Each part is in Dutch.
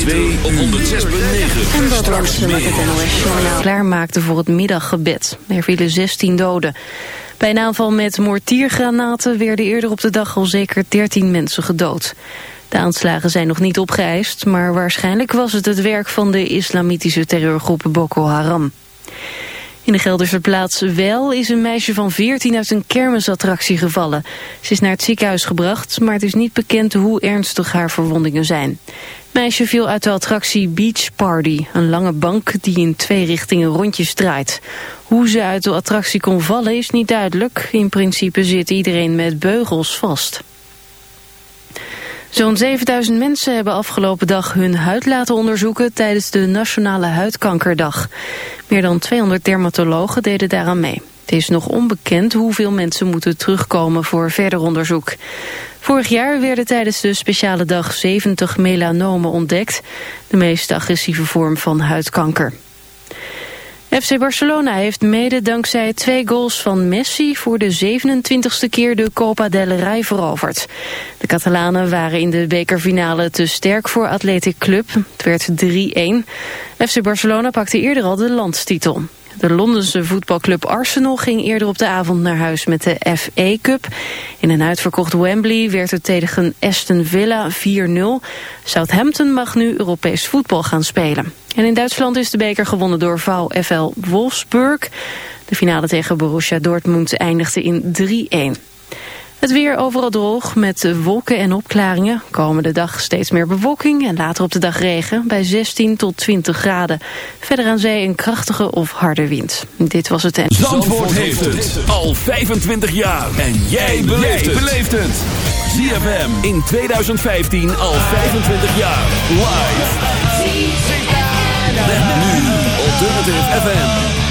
2 op 106.9. En dat Straks met het NOS-journaal klaarmaakte voor het middaggebed. Er vielen 16 doden. Bij een aanval met mortiergranaten werden eerder op de dag al zeker 13 mensen gedood. De aanslagen zijn nog niet opgeëist, maar waarschijnlijk was het het werk van de islamitische terreurgroep Boko Haram. In de Gelderse plaats Wel is een meisje van 14 uit een kermisattractie gevallen. Ze is naar het ziekenhuis gebracht, maar het is niet bekend hoe ernstig haar verwondingen zijn. Meisje viel uit de attractie Beach Party, een lange bank die in twee richtingen rondjes draait. Hoe ze uit de attractie kon vallen is niet duidelijk. In principe zit iedereen met beugels vast. Zo'n 7000 mensen hebben afgelopen dag hun huid laten onderzoeken tijdens de Nationale Huidkankerdag. Meer dan 200 dermatologen deden daaraan mee. Het is nog onbekend hoeveel mensen moeten terugkomen voor verder onderzoek. Vorig jaar werden tijdens de speciale dag 70 melanomen ontdekt, de meest agressieve vorm van huidkanker. FC Barcelona heeft mede dankzij twee goals van Messi voor de 27ste keer de Copa del Rey veroverd. De Catalanen waren in de bekerfinale te sterk voor Athletic Club. Het werd 3-1. FC Barcelona pakte eerder al de landstitel. De Londense voetbalclub Arsenal ging eerder op de avond naar huis met de FA Cup. In een uitverkocht Wembley werd het tegen Aston Villa 4-0. Southampton mag nu Europees voetbal gaan spelen. En in Duitsland is de beker gewonnen door VfL Wolfsburg. De finale tegen Borussia Dortmund eindigde in 3-1. Het weer overal droog met wolken en opklaringen. Komende dag steeds meer bewolking en later op de dag regen bij 16 tot 20 graden. Verder aan zee een krachtige of harde wind. Dit was het en... Zandvoort heeft het al 25 jaar. En jij beleeft het. ZFM in 2015 al 25 jaar. Live. Met nu Alternative FM.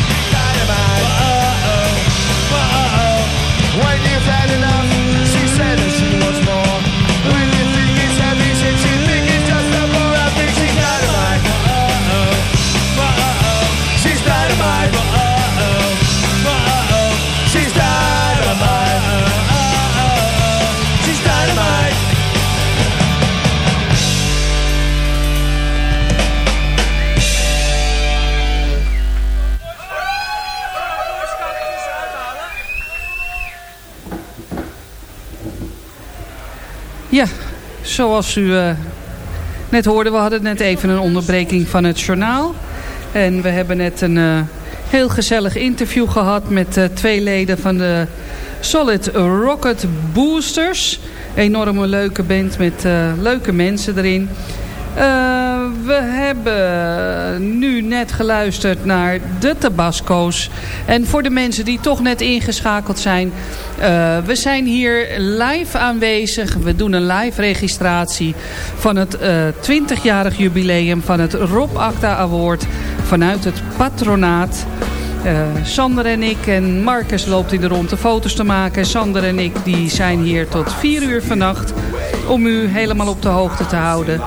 Ja, zoals u uh, net hoorde, we hadden net even een onderbreking van het journaal. En we hebben net een uh, heel gezellig interview gehad met uh, twee leden van de Solid Rocket Boosters. Enorme leuke band met leuke mensen erin. Uh, we hebben nu net geluisterd naar de Tabasco's. En voor de mensen die toch net ingeschakeld zijn. Uh, we zijn hier live aanwezig. We doen een live registratie van het uh, 20-jarig jubileum van het Rob Acta Award. Vanuit het patronaat. Sander en ik en Marcus loopt in de rond de foto's te maken. Sander en ik die zijn hier tot 4 uur vannacht om u helemaal op de hoogte te houden.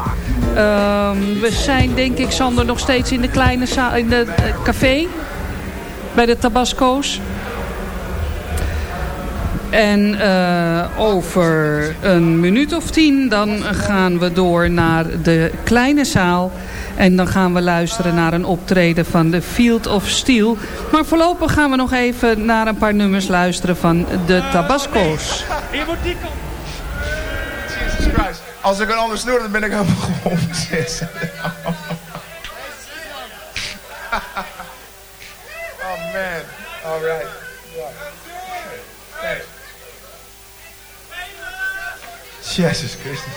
Um, we zijn denk ik, Sander, nog steeds in de kleine in de uh, café. Bij de Tabasco's. En uh, over een minuut of tien dan gaan we door naar de kleine zaal. En dan gaan we luisteren naar een optreden van de Field of Steel. Maar voorlopig gaan we nog even naar een paar nummers luisteren van de Tabasco's. Hier moet die. Als ik een ander snoer, dan ben ik helemaal gewoon oh man. All right. Yeah. Hey. Jezus Christus.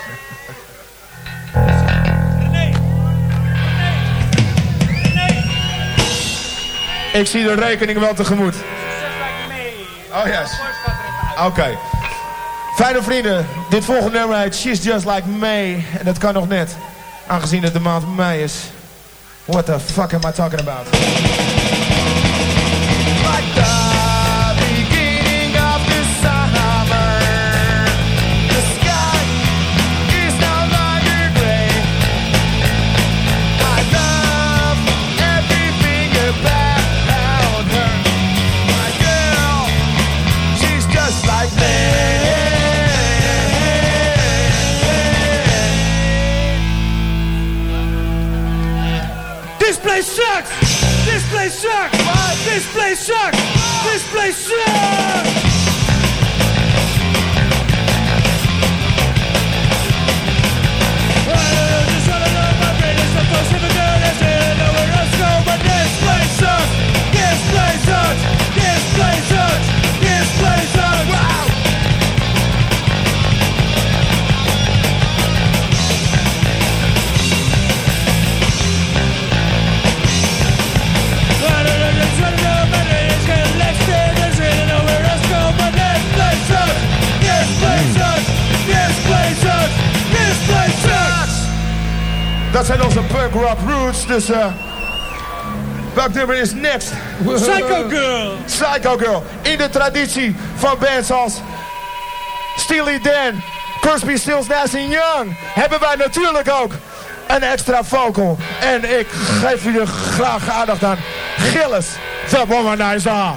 Ik zie de rekening wel tegemoet. Oh yes. Oké. Okay. Fijne vrienden, dit volgende nummer heet She's Just Like Me. En dat kan nog net, aangezien het de maand mei is. What the fuck am I talking about? Place sucks! This place sucks! This place sucks! Dat zijn onze punk rock roots. Dus uh, welk nummer is next? Psycho Girl. Psycho Girl. In de traditie van bands als Steely Dan, Crosby, Stills, Nash Young hebben wij natuurlijk ook een extra vocal. En ik geef jullie graag aandacht aan Gilles, the Womanizer.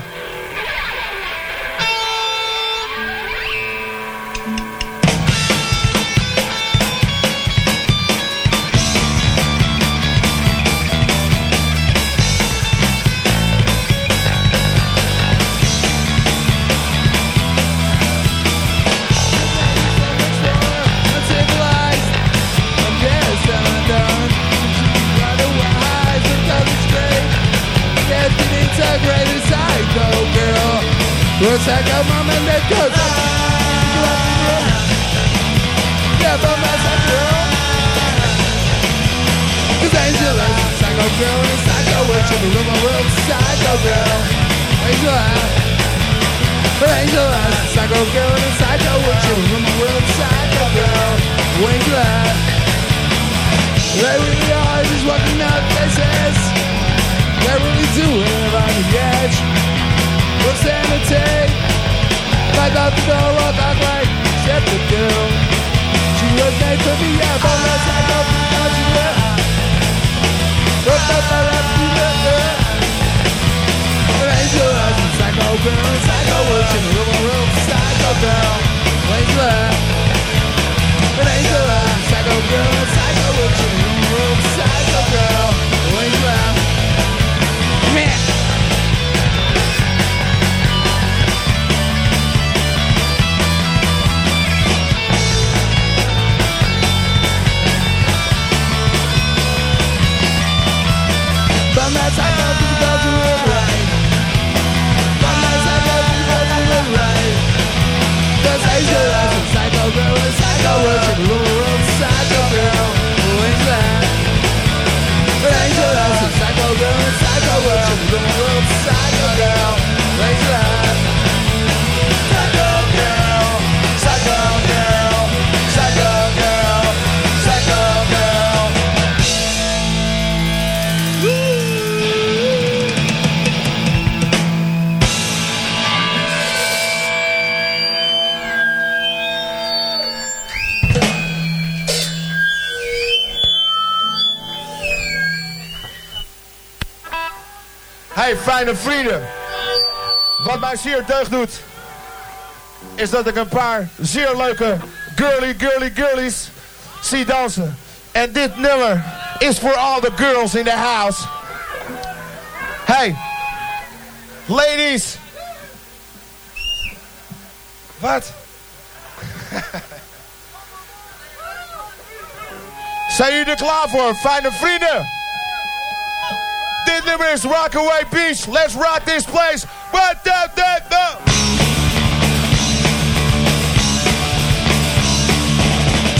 Looks like a mom and dad goes Yeah, but that's a girl Cause Angela is a psycho girl And a psycho witch in the room of world Psycho girl Angela But Angela is a psycho girl And a psycho witch in the room of world Psycho girl Angela They really are just walking out faces. They really do live on the edge of sanity. Like off the door, walk out like shit to do. She was made to be a bonus, I go for the An angel as a psycho girl, psycho worship, room room, psycho girl, angel. An angel as a psycho girl, fijne vrienden. Wat mij zeer deugd doet, is dat ik een paar zeer leuke girly, girly, girlies zie dansen. En dit nummer is voor all the girls in the house. Hey, ladies. Wat? Zijn jullie er klaar voor, fijne vrienden? Nummer is Rockaway Beach. Let's rock this place. What the, the, the.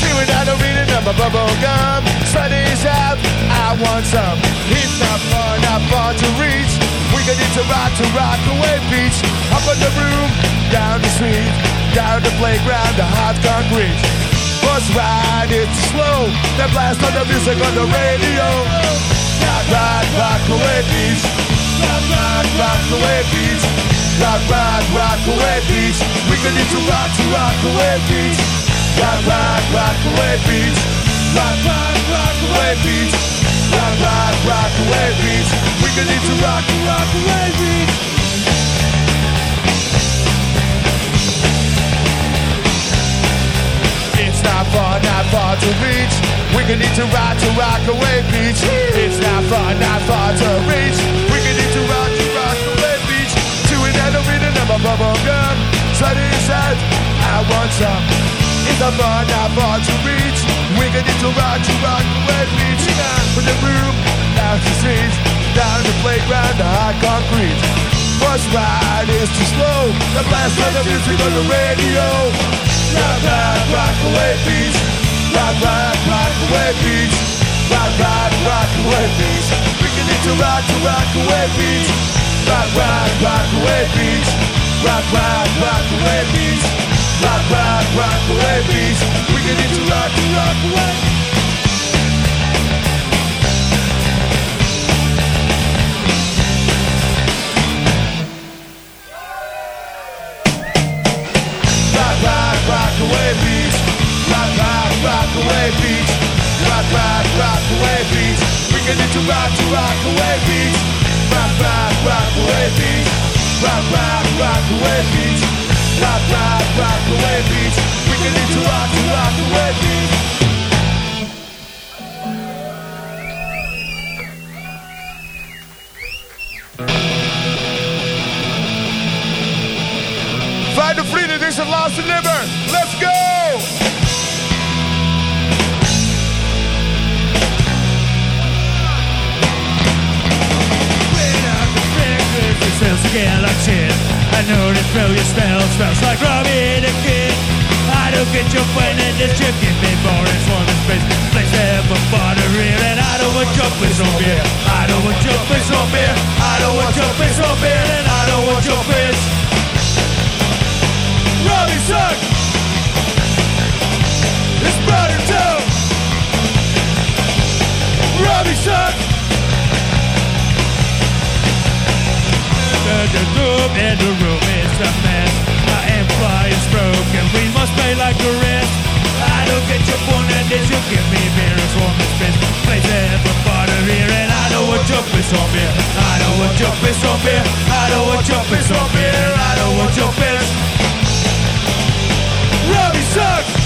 Chewing out a reading of my bubble gum. Sun is out. I want some. It's not far, not far to reach. We can need to rock to Rockaway Beach. Up on the room, down the street, down the playground, the hot concrete. Bus ride, it's slow. Then blast on the music on the radio. Rock, rock, away beach. Rock, rock, rock away beach. Rock, rock, rock away beach. We can need to rock to rock away beach. Rock, rock, rock away beach. Rock, rock, rock away beach. Rock, rock, rock away beach. We can need to rock to rock away beach. not far, not far to reach. We can need to ride to Rockaway Beach. It's not far, not far to reach. We can need to ride to Rockaway Beach. To an enemy and I'm a bubble gum. Sunny said, I want some. It's not far, not far to reach. We can need to ride to Rockaway Beach. From the room, down to streets, down to playground, the high concrete. Bus ride is too slow. The blast of the music on the radio. Rock, rock, rock away, beach. Rock, rock, rock away, beach. Rock, rock, rock away, beach. We can need to rock, to rock away, beach. Rock, rock, rock away, beach. Rock, rock, rock away, beach. Rock, rock, rock away, beach. We can need to rock, to rock away rock, rock away beach. Rock, rock, rock away beach. We can need to rock to rock away beach. Rock, rock, away beach. Rock, rock, rock away beach. Rock, rock, rock away beach. We can need to rock to rock away beach. I know to throw your smell smells like Robbie the Kid. I don't get your point and this you give me boring for the space. Place ever bought a real and I don't want your piss on beer. I don't want your piss on beer. I don't want your piss on beer and I don't want your piss. Robbie suck. It's brother too. Robbie suck. the room and the room must pay like the rest. I don't get your point and this you give me beer as warm as piss. Place ever butter here and I don't want your piss on beer. I don't want your piss on beer. I don't want your piss on beer. I don't want your piss. Robbie sucks.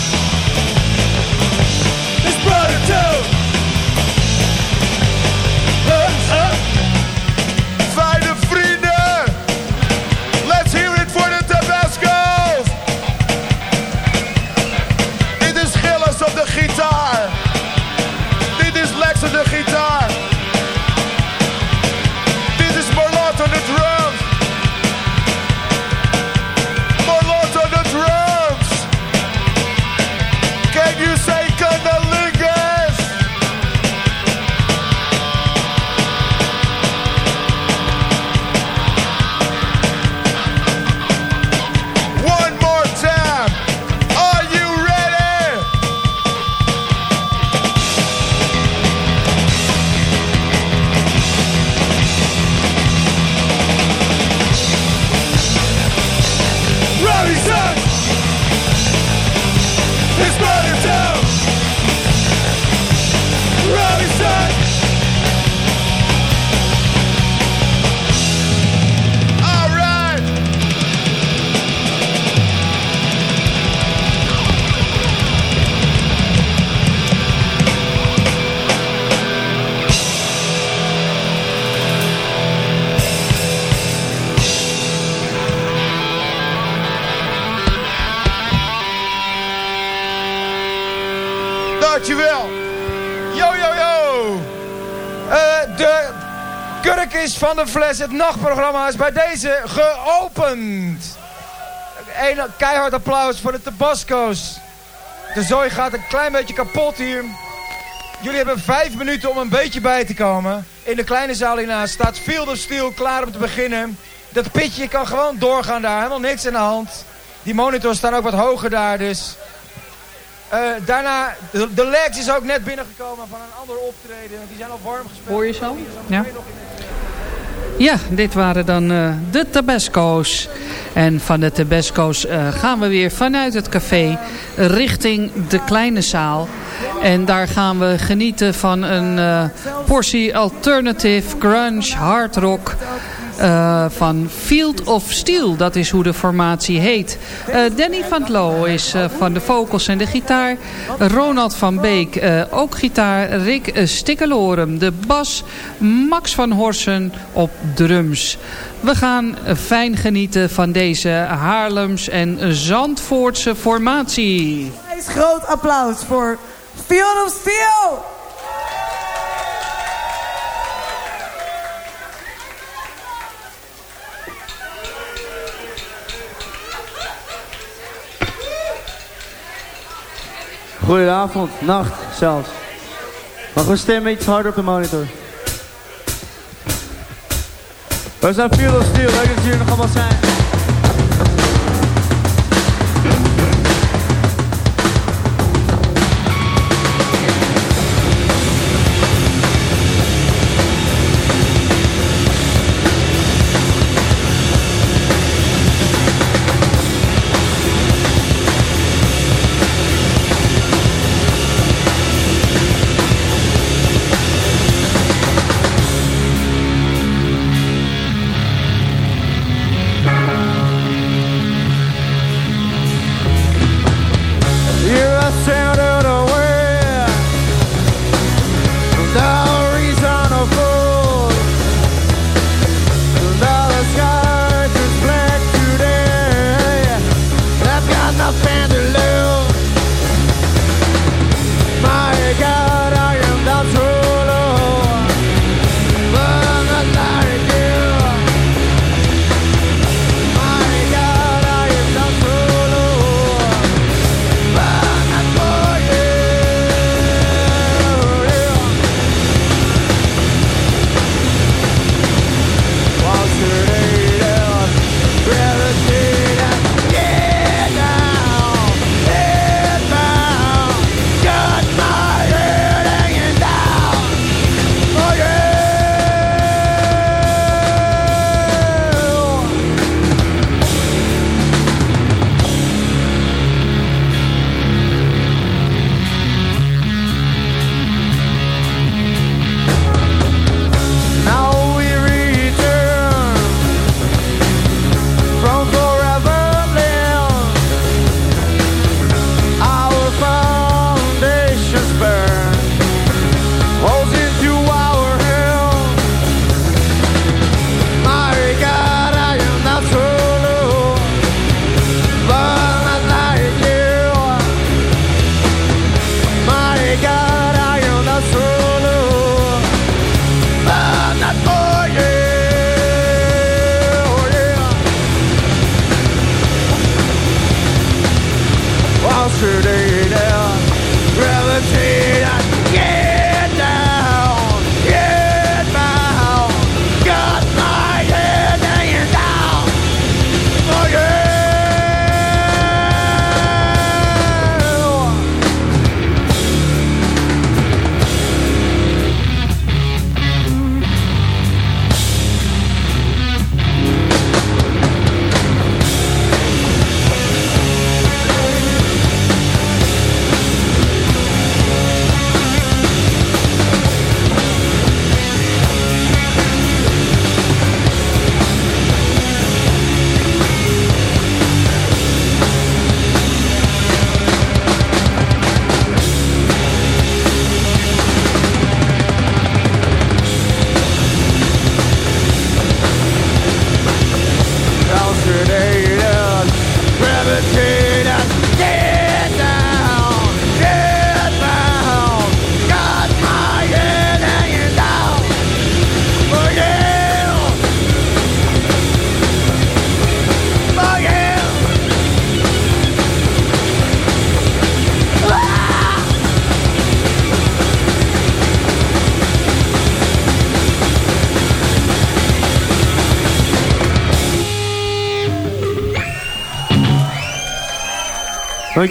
Fles, het nachtprogramma, is bij deze geopend. Een keihard applaus voor de Tabasco's. De zooi gaat een klein beetje kapot hier. Jullie hebben vijf minuten om een beetje bij te komen. In de kleine zaal hiernaast staat Field of Steel klaar om te beginnen. Dat pitje kan gewoon doorgaan daar, helemaal niks in de hand. Die monitors staan ook wat hoger daar, dus... Uh, daarna, de, de Legs is ook net binnengekomen van een ander optreden. Die zijn al warm gespeeld. Hoor je zo? Ja. Ja, dit waren dan uh, de Tabasco's. En van de Tabasco's uh, gaan we weer vanuit het café richting de kleine zaal. En daar gaan we genieten van een uh, portie alternative, grunge, hard rock. Uh, van Field of Steel. Dat is hoe de formatie heet. Uh, Danny van Loo is uh, van de vocals en de gitaar. Ronald van Beek ook gitaar. Rick Stikkelorum de bas. Max van Horsen op drums. We gaan fijn genieten van deze Haarlems en Zandvoortse formatie. Groot applaus voor Field of Steel! Goedenavond, nacht zelfs. Mag we stemmen iets harder op de monitor? We zijn Field of Steel, leuk dat jullie nog allemaal zijn.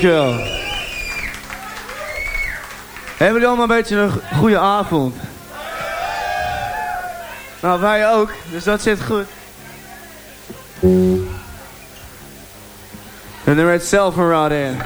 Dankjewel. Hebben jullie allemaal een beetje een goede avond? Nou, wij ook, dus dat zit goed. En er werd zelf een rod in.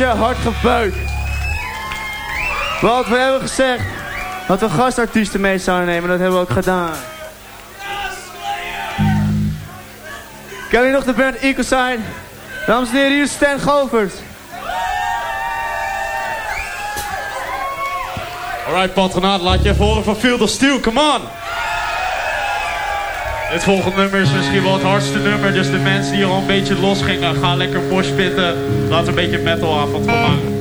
Beetje hard gebeuk? Want we hebben gezegd dat we gastartiesten mee zouden nemen. Dat hebben we ook gedaan. Ken je nog de band Eco? Dames en heren, hier is Stan Govers. Alright, patronaat, laat je horen van Field of Steel, come on! Het volgende nummer is misschien wel het hardste nummer, dus de mensen die al een beetje los gingen, gaan lekker moshpitten. Laten een beetje metalavond van maken.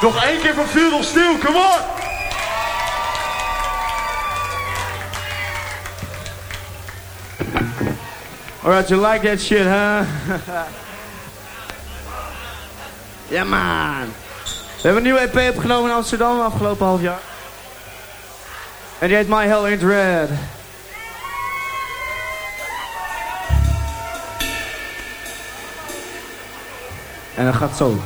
Nog één keer van Field of Steel, come on! Alright, you like that shit, huh? ja, man. We hebben een nieuwe EP opgenomen in Amsterdam afgelopen half jaar. En die heet My Hell Ain't Red. En dat gaat zo.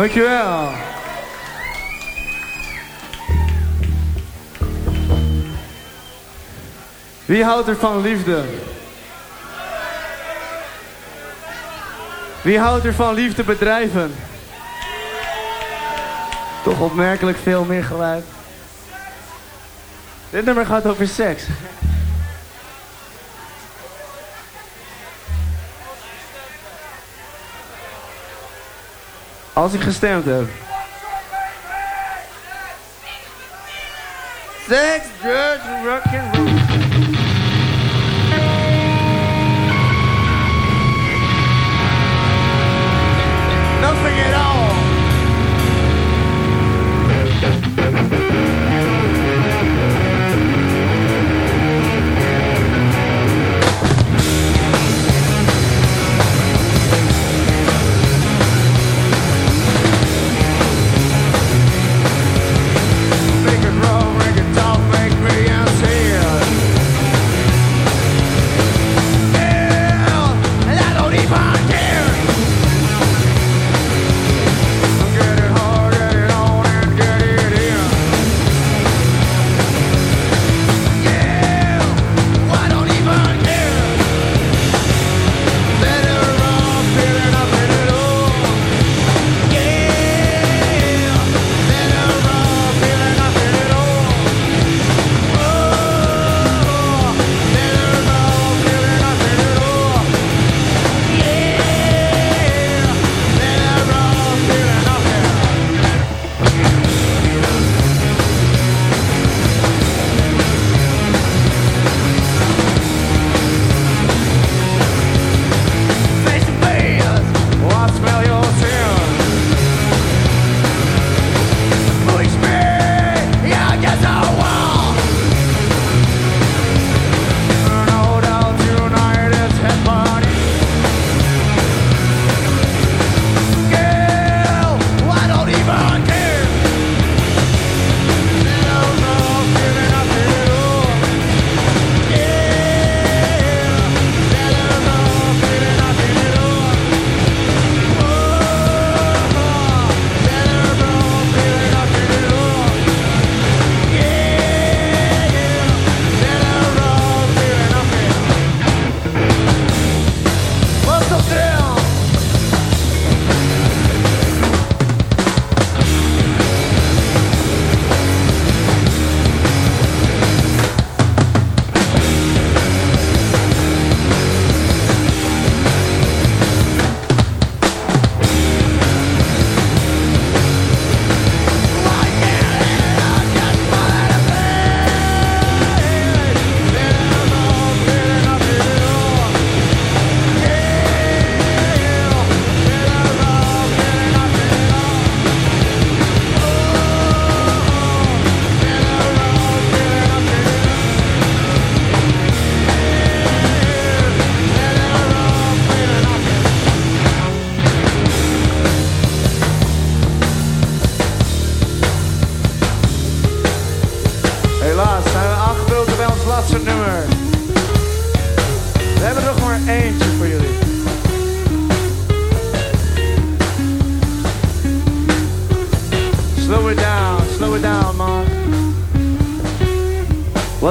Dankjewel. Wie houdt er van liefde? Wie houdt er van liefde bedrijven? Toch opmerkelijk veel meer geluid. Dit nummer gaat over seks. Als ik gestemd heb. Sex, drugs, rock and roll. Nothing at all.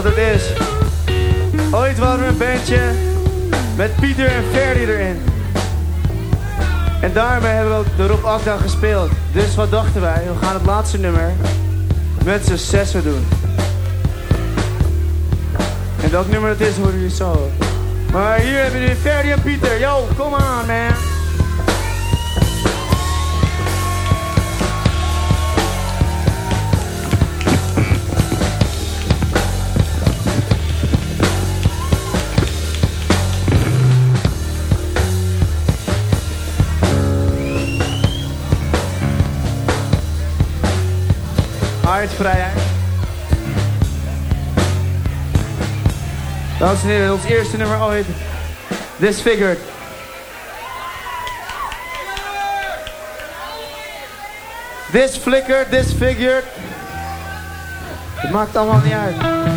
Wat het is. Ooit waren we een bandje met Pieter en Ferdy erin. En daarmee hebben we ook de Rob Akda gespeeld. Dus wat dachten wij? We gaan het laatste nummer met z'n zessen doen. En welk nummer het is, horen jullie zo. Maar hier hebben jullie Ferdy en Pieter. Yo, come on, man. Aardvrijheid. Dames en heren, ons eerste nummer ooit. Disfigured. This flickered, disfigured. Het maakt allemaal niet uit.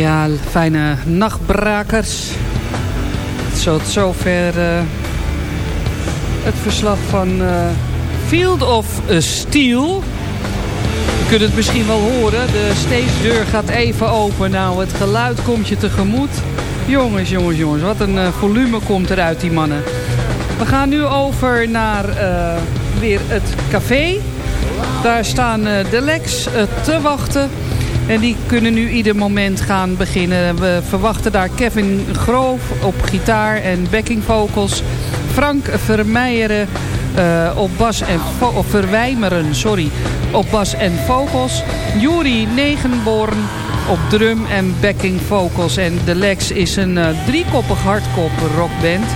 Ja, fijne nachtbrakers. Zo zover uh, het verslag van uh, Field of Steel. Je kunt het misschien wel horen. De stage deur gaat even open. Nou, het geluid komt je tegemoet. Jongens, jongens, jongens. Wat een uh, volume komt er uit die mannen. We gaan nu over naar weer het café. Daar staan de Lex te wachten. En die kunnen nu ieder moment gaan beginnen. We verwachten daar Kevin Groof op gitaar en backing vocals. Frank Vermeijeren uh, op bas en of Verwijmeren, sorry, op bas en vocals. Juri Negenborn op drum en backing vocals. En de Lex is een uh, driekoppig hardkop rockband.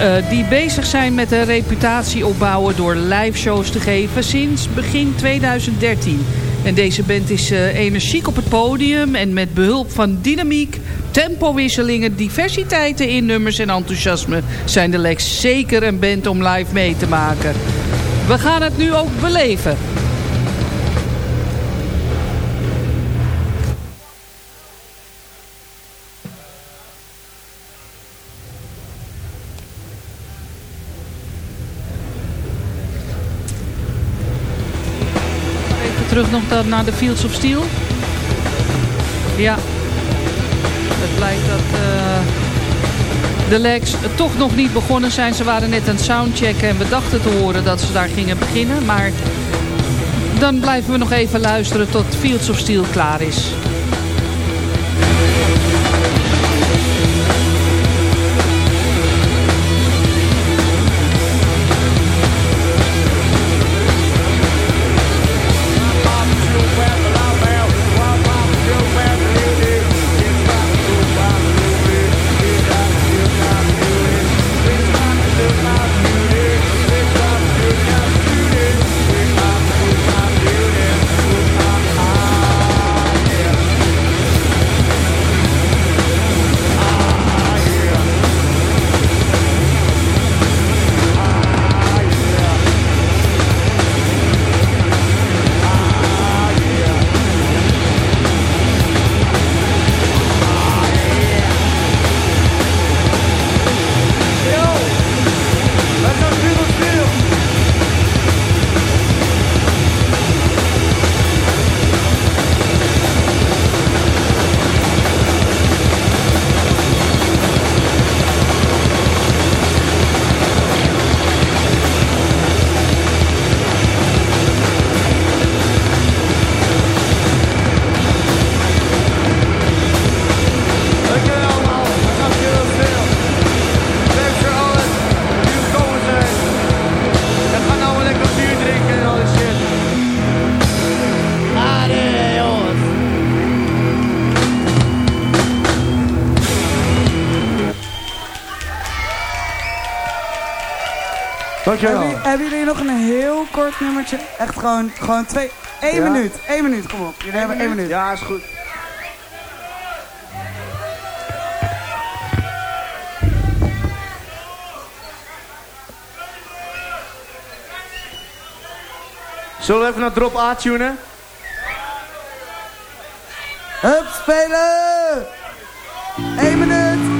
Uh, die bezig zijn met een reputatie opbouwen door live shows te geven sinds begin 2013. En deze band is uh, energiek op het podium en met behulp van dynamiek, tempowisselingen, diversiteiten in nummers en enthousiasme zijn de Lex zeker een band om live mee te maken. We gaan het nu ook beleven. Terug nog naar de Fields of Steel. Ja, het blijkt dat uh, de legs toch nog niet begonnen zijn. Ze waren net aan het soundchecken en we dachten te horen dat ze daar gingen beginnen. Maar dan blijven we nog even luisteren tot Fields of Steel klaar is. Hebben, hebben, jullie nog een heel kort nummertje? Echt gewoon, gewoon twee... Eén minuut, één minuut, kom op. Jullie hebben één minuut. Ja, is goed. Zullen we even naar drop A tunen? Hup, spelen! Eén minuut.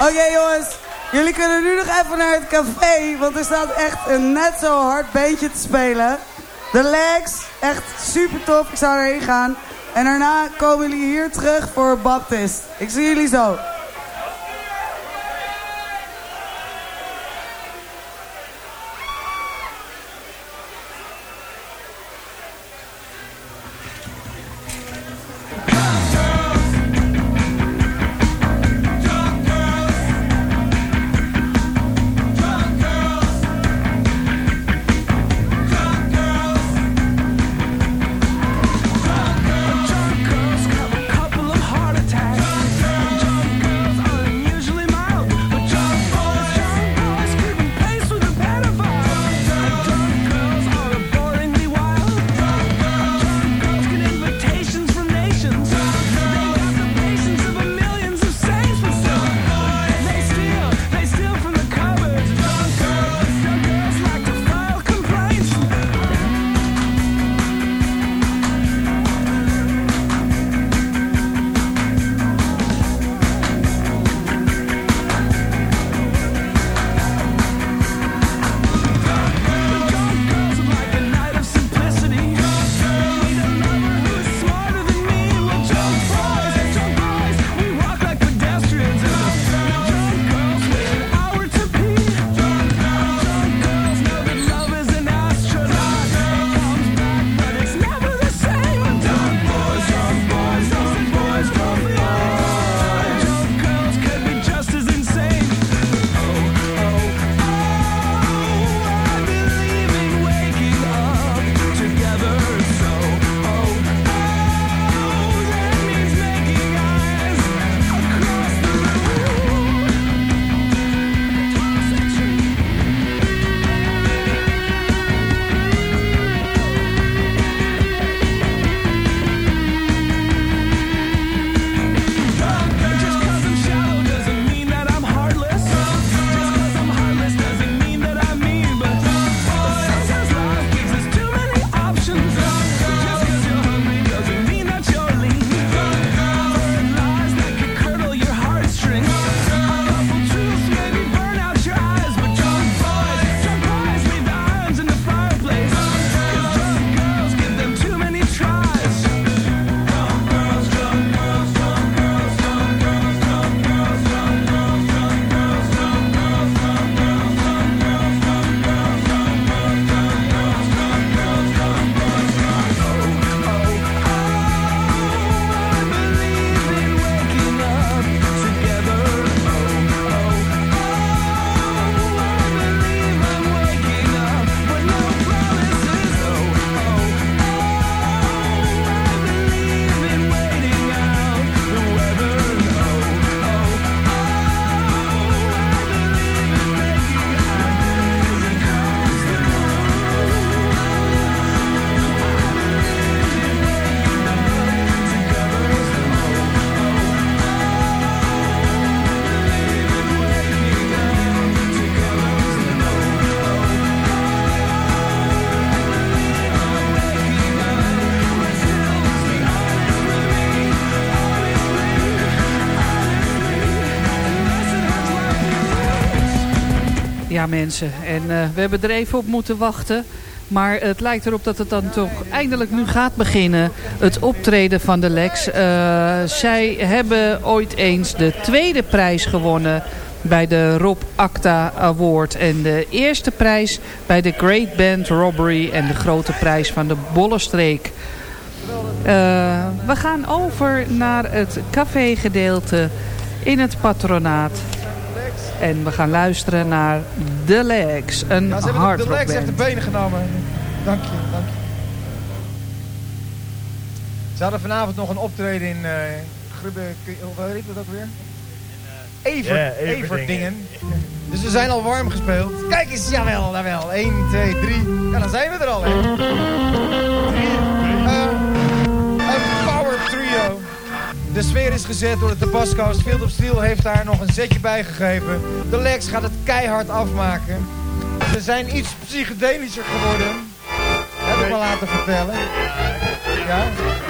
Oké jongens, jullie kunnen nu nog even naar het café, want er staat echt een net zo hard beentje te spelen. De Legs, echt super tof, ik zou erheen gaan. En daarna komen jullie hier terug voor Baptist. Ik zie jullie zo. Ja mensen, en uh, we hebben er even op moeten wachten. Maar het lijkt erop dat het dan toch eindelijk nu gaat beginnen. Het optreden van de Lex. Uh, zij hebben ooit eens de tweede prijs gewonnen bij de Rob Acta Award. En de eerste prijs bij de Great Band Robbery. En de grote prijs van de Bollenstreek. Uh, we gaan over naar het café-gedeelte in het patronaat. En we gaan luisteren naar The Legs, een ja, ze hebben de Legs echt de benen genomen. Dank je, dank je. Ze hadden vanavond nog een optreden in uh, Grubbe... Hoe heet dat ook weer? Evert, yeah, Everdingen. Dus we zijn al warm gespeeld. Kijk eens, jawel, jawel. 1, 2, 3. Ja, dan zijn we er al, hè. De sfeer is gezet door de Tabasco's. Field of Steel heeft daar nog een zetje bij gegeven. De Lex gaat het keihard afmaken. Ze zijn iets psychedelischer geworden. Heb ik me laten vertellen. Ja?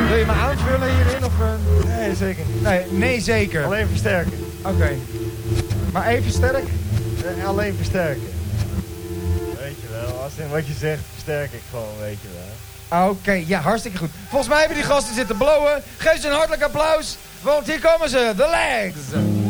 Wil je me aanvullen hierin? Of, uh... Nee, Nee, zeker niet. Nee, nee zeker. Alleen versterken. Oké. Maar even sterk? Eh, alleen versterken. Weet je wel, als in wat je zegt, versterk ik gewoon, weet je wel. Oké, ja, hartstikke goed. Volgens mij hebben die gasten zitten blowen. Geef ze een hartelijk applaus, want hier komen ze, de legs.